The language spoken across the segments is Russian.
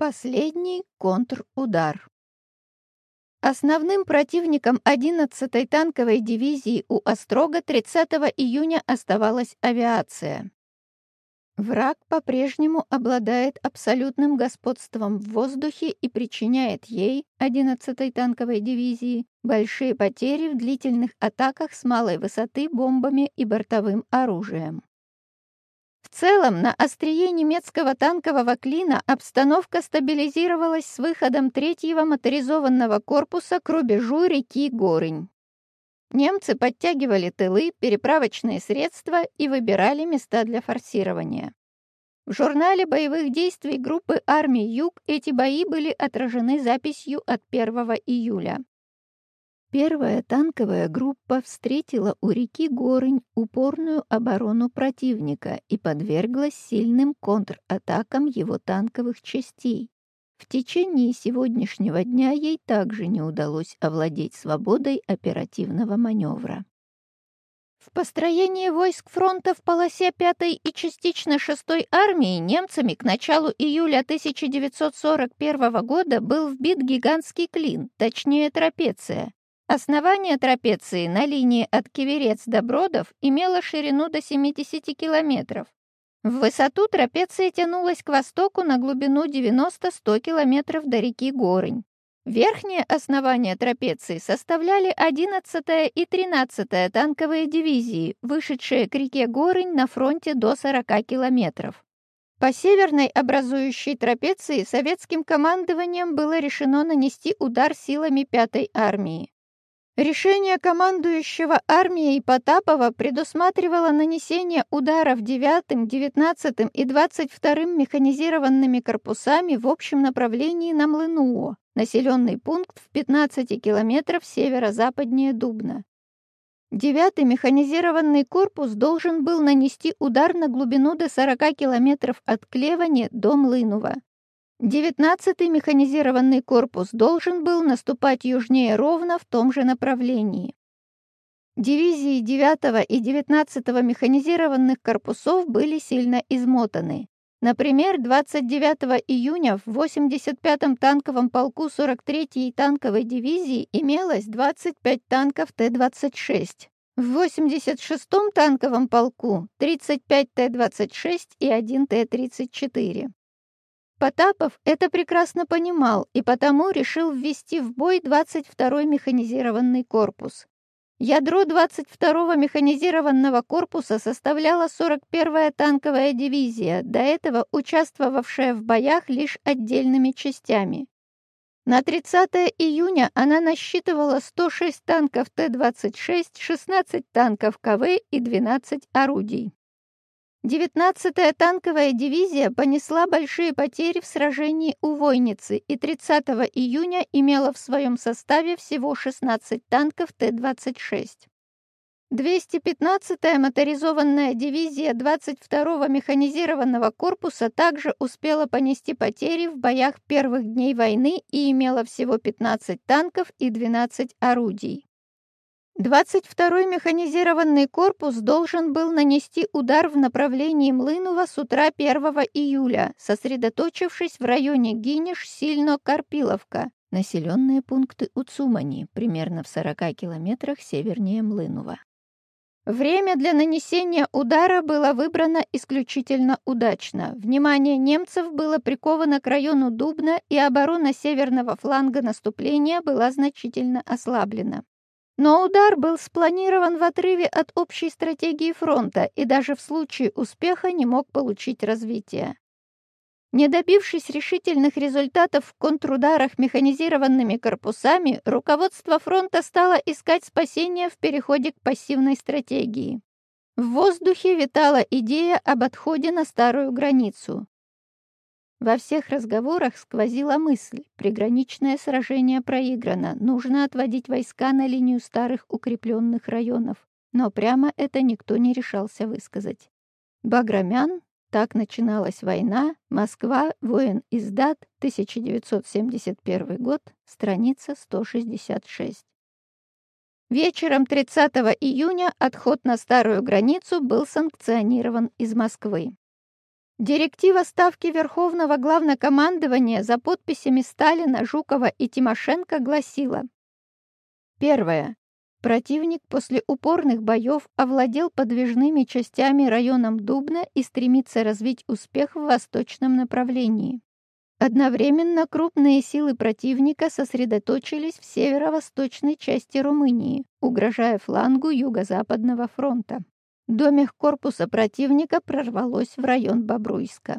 Последний контрудар. Основным противником 11-й танковой дивизии у Острога 30 июня оставалась авиация. Враг по-прежнему обладает абсолютным господством в воздухе и причиняет ей, 11-й танковой дивизии, большие потери в длительных атаках с малой высоты бомбами и бортовым оружием. В целом, на острие немецкого танкового клина обстановка стабилизировалась с выходом третьего моторизованного корпуса к рубежу реки Горынь. Немцы подтягивали тылы, переправочные средства и выбирали места для форсирования. В журнале боевых действий группы армий Юг эти бои были отражены записью от 1 июля. Первая танковая группа встретила у реки Горынь упорную оборону противника и подверглась сильным контратакам его танковых частей. В течение сегодняшнего дня ей также не удалось овладеть свободой оперативного маневра. В построении войск фронта в полосе 5 и частично 6 армии немцами к началу июля 1941 года был вбит гигантский клин, точнее трапеция, Основание трапеции на линии от Киверец до Бродов имело ширину до 70 километров. В высоту трапеция тянулась к востоку на глубину 90-100 километров до реки Горынь. Верхнее основание трапеции составляли 11-я и 13-я танковые дивизии, вышедшие к реке Горынь на фронте до 40 километров. По северной образующей трапеции советским командованием было решено нанести удар силами 5-й армии. Решение командующего армией Потапова предусматривало нанесение ударов 9, 19 и 22 механизированными корпусами в общем направлении на Млынуо, населенный пункт в 15 километров северо-западнее Дубна. Девятый механизированный корпус должен был нанести удар на глубину до 40 километров от Клевани до Млынова. Девятнадцатый механизированный корпус должен был наступать южнее ровно в том же направлении. Дивизии 9 и 19 механизированных корпусов были сильно измотаны. Например, 29 июня в 85-м танковом полку 43-й танковой дивизии имелось 25 танков Т-26. В 86-м танковом полку 35 Т-26 и 1 Т-34. Потапов это прекрасно понимал и потому решил ввести в бой 22-й механизированный корпус. Ядро 22-го механизированного корпуса составляла 41-я танковая дивизия, до этого участвовавшая в боях лишь отдельными частями. На 30 июня она насчитывала 106 танков Т-26, 16 танков КВ и 12 орудий. 19-я танковая дивизия понесла большие потери в сражении у Войницы и 30 июня имела в своем составе всего 16 танков Т-26. 215-я моторизованная дивизия 22-го механизированного корпуса также успела понести потери в боях первых дней войны и имела всего 15 танков и 12 орудий. 22-й механизированный корпус должен был нанести удар в направлении Млынова с утра 1 июля, сосредоточившись в районе Гиниш-Сильно-Карпиловка, населенные пункты Уцумани, примерно в 40 километрах севернее Млынова. Время для нанесения удара было выбрано исключительно удачно. Внимание немцев было приковано к району Дубна, и оборона северного фланга наступления была значительно ослаблена. Но удар был спланирован в отрыве от общей стратегии фронта и даже в случае успеха не мог получить развития. Не добившись решительных результатов в контрударах механизированными корпусами, руководство фронта стало искать спасения в переходе к пассивной стратегии. В воздухе витала идея об отходе на старую границу. Во всех разговорах сквозила мысль, приграничное сражение проиграно, нужно отводить войска на линию старых укрепленных районов. Но прямо это никто не решался высказать. Баграмян, так начиналась война, Москва, воин издат, 1971 год, страница 166. Вечером 30 июня отход на старую границу был санкционирован из Москвы. Директива Ставки Верховного Главнокомандования за подписями Сталина, Жукова и Тимошенко гласила Первое. Противник после упорных боев овладел подвижными частями районом Дубна и стремится развить успех в восточном направлении. Одновременно крупные силы противника сосредоточились в северо-восточной части Румынии, угрожая флангу Юго-Западного фронта. Домик корпуса противника прорвалось в район Бобруйска.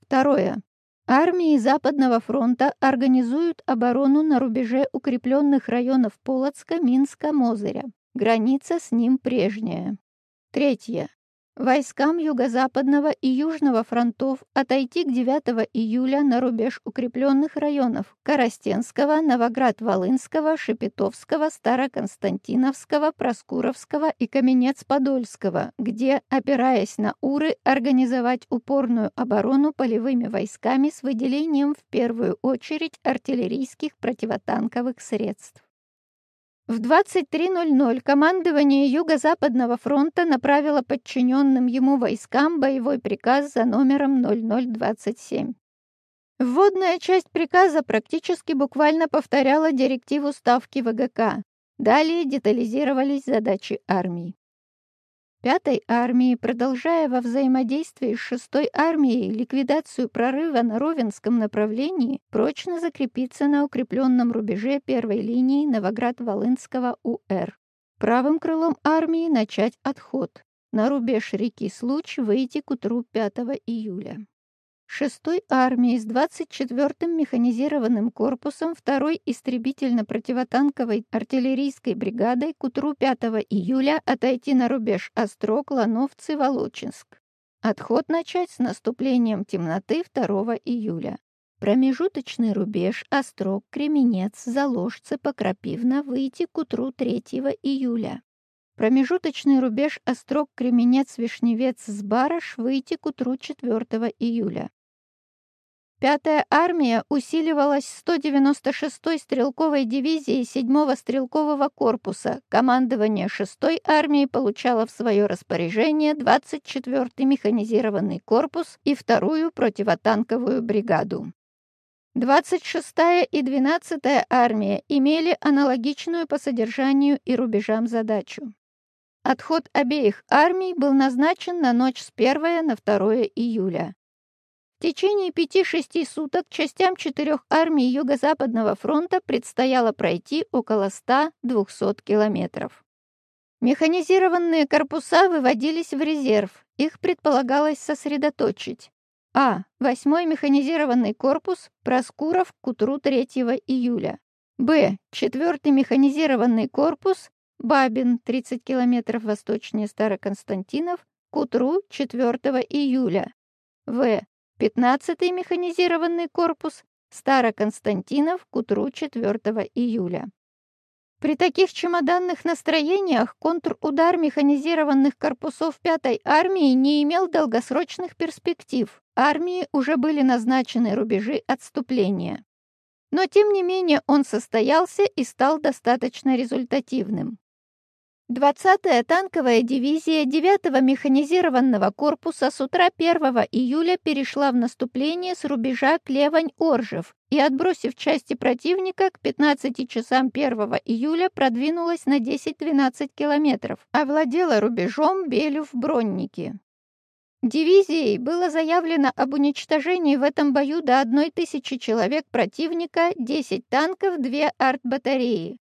Второе. Армии Западного фронта организуют оборону на рубеже укрепленных районов Полоцка, Минска, Мозыря. Граница с ним прежняя. Третье. Войскам Юго-Западного и Южного фронтов отойти к 9 июля на рубеж укрепленных районов Коростенского, Новоград-Волынского, Шепетовского, Староконстантиновского, Проскуровского и Каменец-Подольского, где, опираясь на Уры, организовать упорную оборону полевыми войсками с выделением в первую очередь артиллерийских противотанковых средств. В 23.00 командование Юго-Западного фронта направило подчиненным ему войскам боевой приказ за номером 0027. Вводная часть приказа практически буквально повторяла директиву Ставки ВГК. Далее детализировались задачи армии. Пятой армии, продолжая во взаимодействии с шестой армией ликвидацию прорыва на Ровенском направлении, прочно закрепиться на укрепленном рубеже первой линии Новоград-Волынского УР. Правым крылом армии начать отход. На рубеж реки Случ выйти к утру 5 июля. 6-й армии с 24-м механизированным корпусом 2-й истребительно-противотанковой артиллерийской бригадой к утру 5 июля отойти на рубеж Острог, Лановцы, Волочинск. Отход начать с наступлением темноты 2 июля. Промежуточный рубеж Острог, Кременец, Заложцы, Покрапивно выйти к утру 3 июля. Промежуточный рубеж Острог, Кременец, Вишневец, Сбарыш выйти к утру 4 июля. Пятая армия усиливалась 196-й стрелковой дивизией 7-го стрелкового корпуса. Командование 6-й армии получало в свое распоряжение 24-й механизированный корпус и вторую противотанковую бригаду. 26-я и 12-я армия имели аналогичную по содержанию и рубежам задачу. Отход обеих армий был назначен на ночь с 1 на 2 июля. В течение пяти-шести суток частям четырех армий Юго-Западного фронта предстояло пройти около 100-200 километров. Механизированные корпуса выводились в резерв, их предполагалось сосредоточить. А. 8 механизированный корпус Проскуров к утру 3 июля. Б. 4 механизированный корпус Бабин, 30 километров восточнее Староконстантинов, к утру 4 июля. В. 15-й механизированный корпус Староконстантинов к утру 4 июля. При таких чемоданных настроениях контрудар механизированных корпусов 5-й армии не имел долгосрочных перспектив. Армии уже были назначены рубежи отступления. Но тем не менее он состоялся и стал достаточно результативным. 20-я танковая дивизия 9-го механизированного корпуса с утра 1 июля перешла в наступление с рубежа Клевань-Оржев и, отбросив части противника, к 15 часам 1 июля продвинулась на 10-12 километров, овладела рубежом Белев-Бронники. Дивизией было заявлено об уничтожении в этом бою до 1000 человек противника, 10 танков, 2 артбатареи.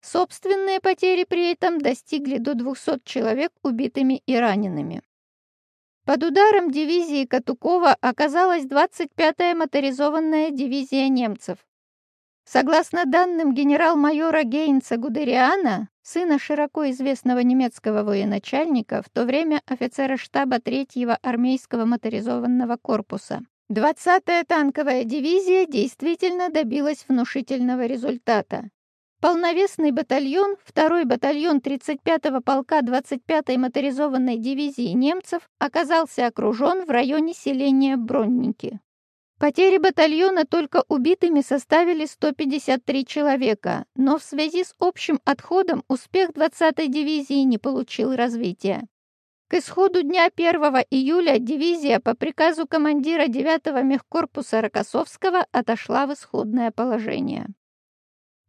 Собственные потери при этом достигли до 200 человек убитыми и ранеными. Под ударом дивизии Катукова оказалась 25-я моторизованная дивизия немцев. Согласно данным генерал-майора Гейнца Гудериана, сына широко известного немецкого военачальника, в то время офицера штаба 3-го армейского моторизованного корпуса, 20-я танковая дивизия действительно добилась внушительного результата. Полновесный батальон, второй батальон 35-го полка 25-й моторизованной дивизии немцев оказался окружен в районе селения Бронники. Потери батальона только убитыми составили 153 человека, но в связи с общим отходом успех 20-й дивизии не получил развития. К исходу дня 1 июля дивизия по приказу командира 9-го мехкорпуса Рокоссовского отошла в исходное положение.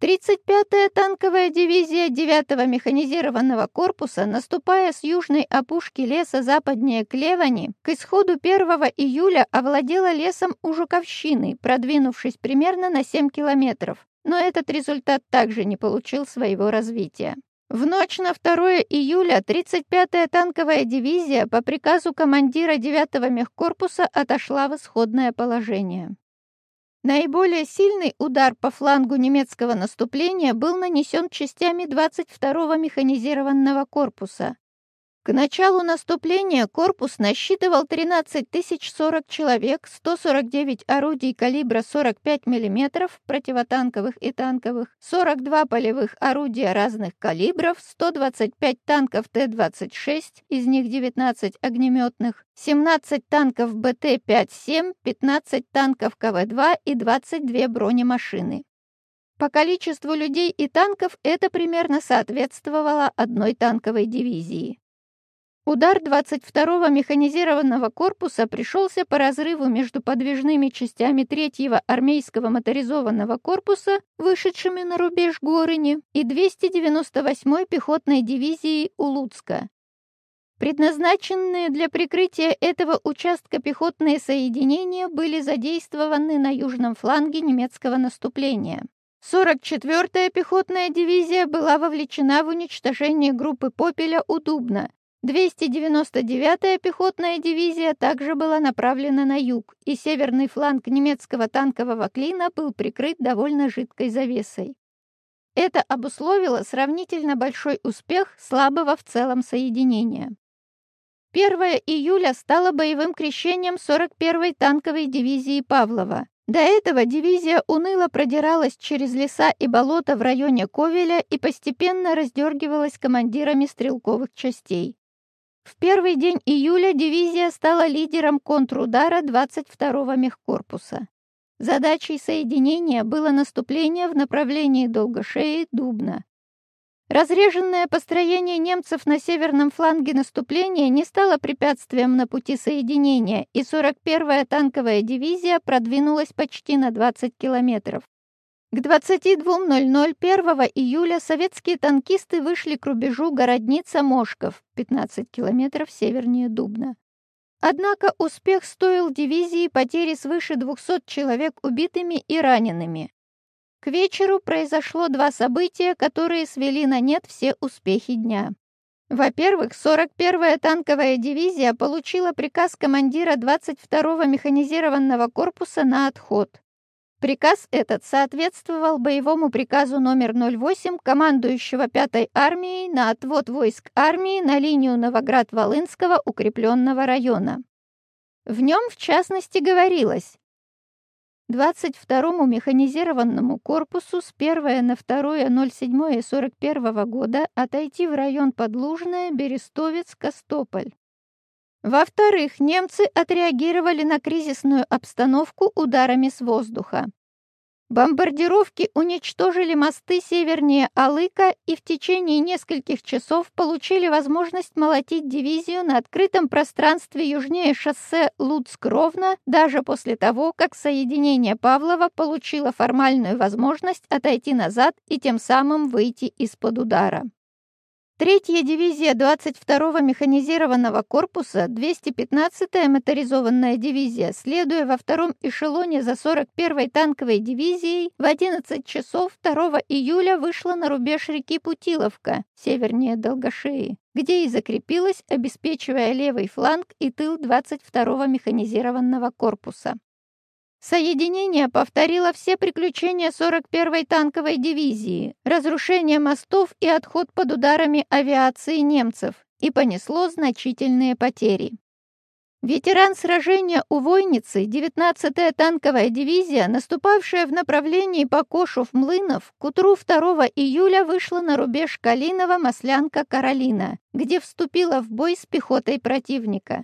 35-я танковая дивизия 9-го механизированного корпуса, наступая с южной опушки леса западнее Клевани, к исходу 1 июля овладела лесом у Жуковщины, продвинувшись примерно на 7 километров, но этот результат также не получил своего развития. В ночь на 2 июля 35-я танковая дивизия по приказу командира 9-го мехкорпуса отошла в исходное положение. Наиболее сильный удар по флангу немецкого наступления был нанесен частями 22-го механизированного корпуса, к началу наступления корпус насчитывал 13 тысяч 40 человек, 149 орудий калибра 45 мм противотанковых и танковых, 42 полевых орудия разных калибров, 125 танков Т-26, из них 19 огнеметных, 17 танков БТ-5-7, 15 танков КВ-2 и 22 бронемашины. По количеству людей и танков это примерно соответствовало одной танковой дивизии. Удар 22-го механизированного корпуса пришелся по разрыву между подвижными частями 3-го армейского моторизованного корпуса, вышедшими на рубеж Горыни, и 298-й пехотной дивизией Улуцка. Предназначенные для прикрытия этого участка пехотные соединения были задействованы на южном фланге немецкого наступления. 44-я пехотная дивизия была вовлечена в уничтожение группы Попеля у Дубна, 299-я пехотная дивизия также была направлена на юг, и северный фланг немецкого танкового клина был прикрыт довольно жидкой завесой. Это обусловило сравнительно большой успех слабого в целом соединения. 1 июля стало боевым крещением 41-й танковой дивизии Павлова. До этого дивизия уныло продиралась через леса и болота в районе Ковеля и постепенно раздергивалась командирами стрелковых частей. В первый день июля дивизия стала лидером контрудара 22-го мехкорпуса. Задачей соединения было наступление в направлении Долгошеи-Дубна. Разреженное построение немцев на северном фланге наступления не стало препятствием на пути соединения, и 41-я танковая дивизия продвинулась почти на 20 километров. К 22.00 1 июля советские танкисты вышли к рубежу Городница-Мошков, 15 километров севернее Дубна. Однако успех стоил дивизии потери свыше 200 человек убитыми и ранеными. К вечеру произошло два события, которые свели на нет все успехи дня. Во-первых, 41-я танковая дивизия получила приказ командира 22-го механизированного корпуса на отход. Приказ этот соответствовал боевому приказу номер 08 командующего 5-й армией на отвод войск армии на линию Новоград-Волынского укрепленного района. В нем, в частности, говорилось 22-му механизированному корпусу с 1 на 2.07.41 года отойти в район Подлужная, Берестовец, Костополь. Во-вторых, немцы отреагировали на кризисную обстановку ударами с воздуха. Бомбардировки уничтожили мосты севернее Алыка и в течение нескольких часов получили возможность молотить дивизию на открытом пространстве южнее шоссе Луцк-Ровно, даже после того, как соединение Павлова получило формальную возможность отойти назад и тем самым выйти из-под удара. Третья дивизия 22-го механизированного корпуса, 215-я моторизованная дивизия, следуя во втором эшелоне за 41-й танковой дивизией, в 11 часов 2 июля вышла на рубеж реки Путиловка, севернее Долгошеи, где и закрепилась, обеспечивая левый фланг и тыл 22-го механизированного корпуса. Соединение повторило все приключения 41-й танковой дивизии, разрушение мостов и отход под ударами авиации немцев и понесло значительные потери. Ветеран сражения у Войницы, 19-я танковая дивизия, наступавшая в направлении Покошев-Млынов, к утру 2 июля вышла на рубеж Калинова-Маслянка-Каролина, где вступила в бой с пехотой противника.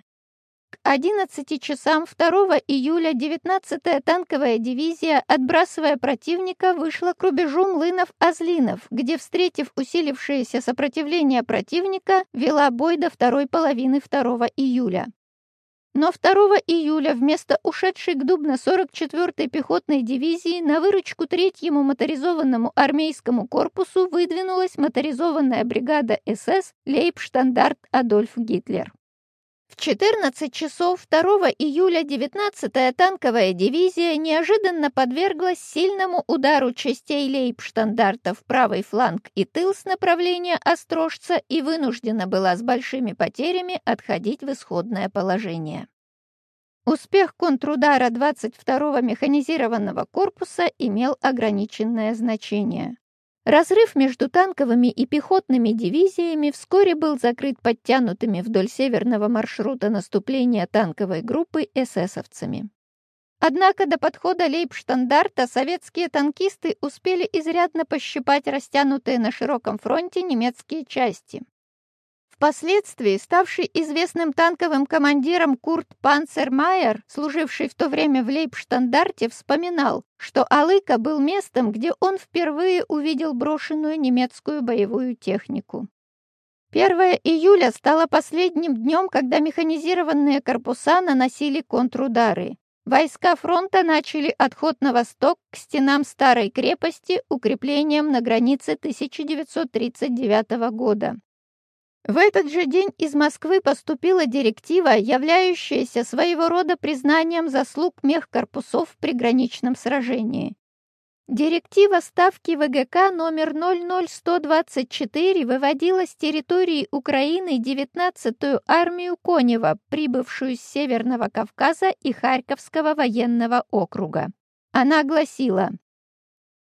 К 11 часам 2 июля 19-я танковая дивизия, отбрасывая противника, вышла к рубежу млынов-Азлинов, где, встретив усилившееся сопротивление противника, вела бой до второй половины 2 июля. Но 2 июля вместо ушедшей к Дубно 44-й пехотной дивизии на выручку третьему моторизованному армейскому корпусу выдвинулась моторизованная бригада СС Лейбштандарт Адольф Гитлер. В 14 часов 2 июля 19-я танковая дивизия неожиданно подверглась сильному удару частей лейбштандарта в правый фланг и тыл с направления Острожца и вынуждена была с большими потерями отходить в исходное положение. Успех контрудара 22-го механизированного корпуса имел ограниченное значение. Разрыв между танковыми и пехотными дивизиями вскоре был закрыт подтянутыми вдоль северного маршрута наступления танковой группы эсэсовцами. Однако до подхода лейбштандарта советские танкисты успели изрядно пощипать растянутые на широком фронте немецкие части. Впоследствии ставший известным танковым командиром Курт Панцермайер, служивший в то время в Лейбштандарте, вспоминал, что Алыка был местом, где он впервые увидел брошенную немецкую боевую технику. 1 июля стало последним днем, когда механизированные корпуса наносили контрудары. Войска фронта начали отход на восток к стенам старой крепости укреплением на границе 1939 года. В этот же день из Москвы поступила директива, являющаяся своего рода признанием заслуг мехкорпусов в приграничном сражении. Директива ставки ВГК номер 00124 выводила с территории Украины 19-ю армию Конева, прибывшую с Северного Кавказа и Харьковского военного округа. Она гласила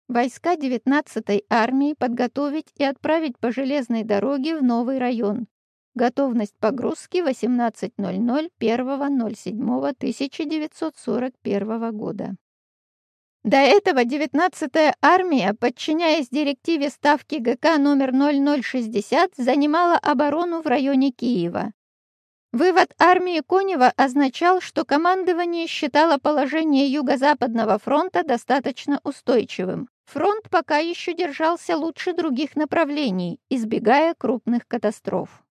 Войска 19-й армии подготовить и отправить по железной дороге в новый район. Готовность погрузки 18.00 1.07.1941 года. До этого 19-я армия, подчиняясь директиве ставки ГК номер 0060, занимала оборону в районе Киева. Вывод армии Конева означал, что командование считало положение Юго-Западного фронта достаточно устойчивым. Фронт пока еще держался лучше других направлений, избегая крупных катастроф.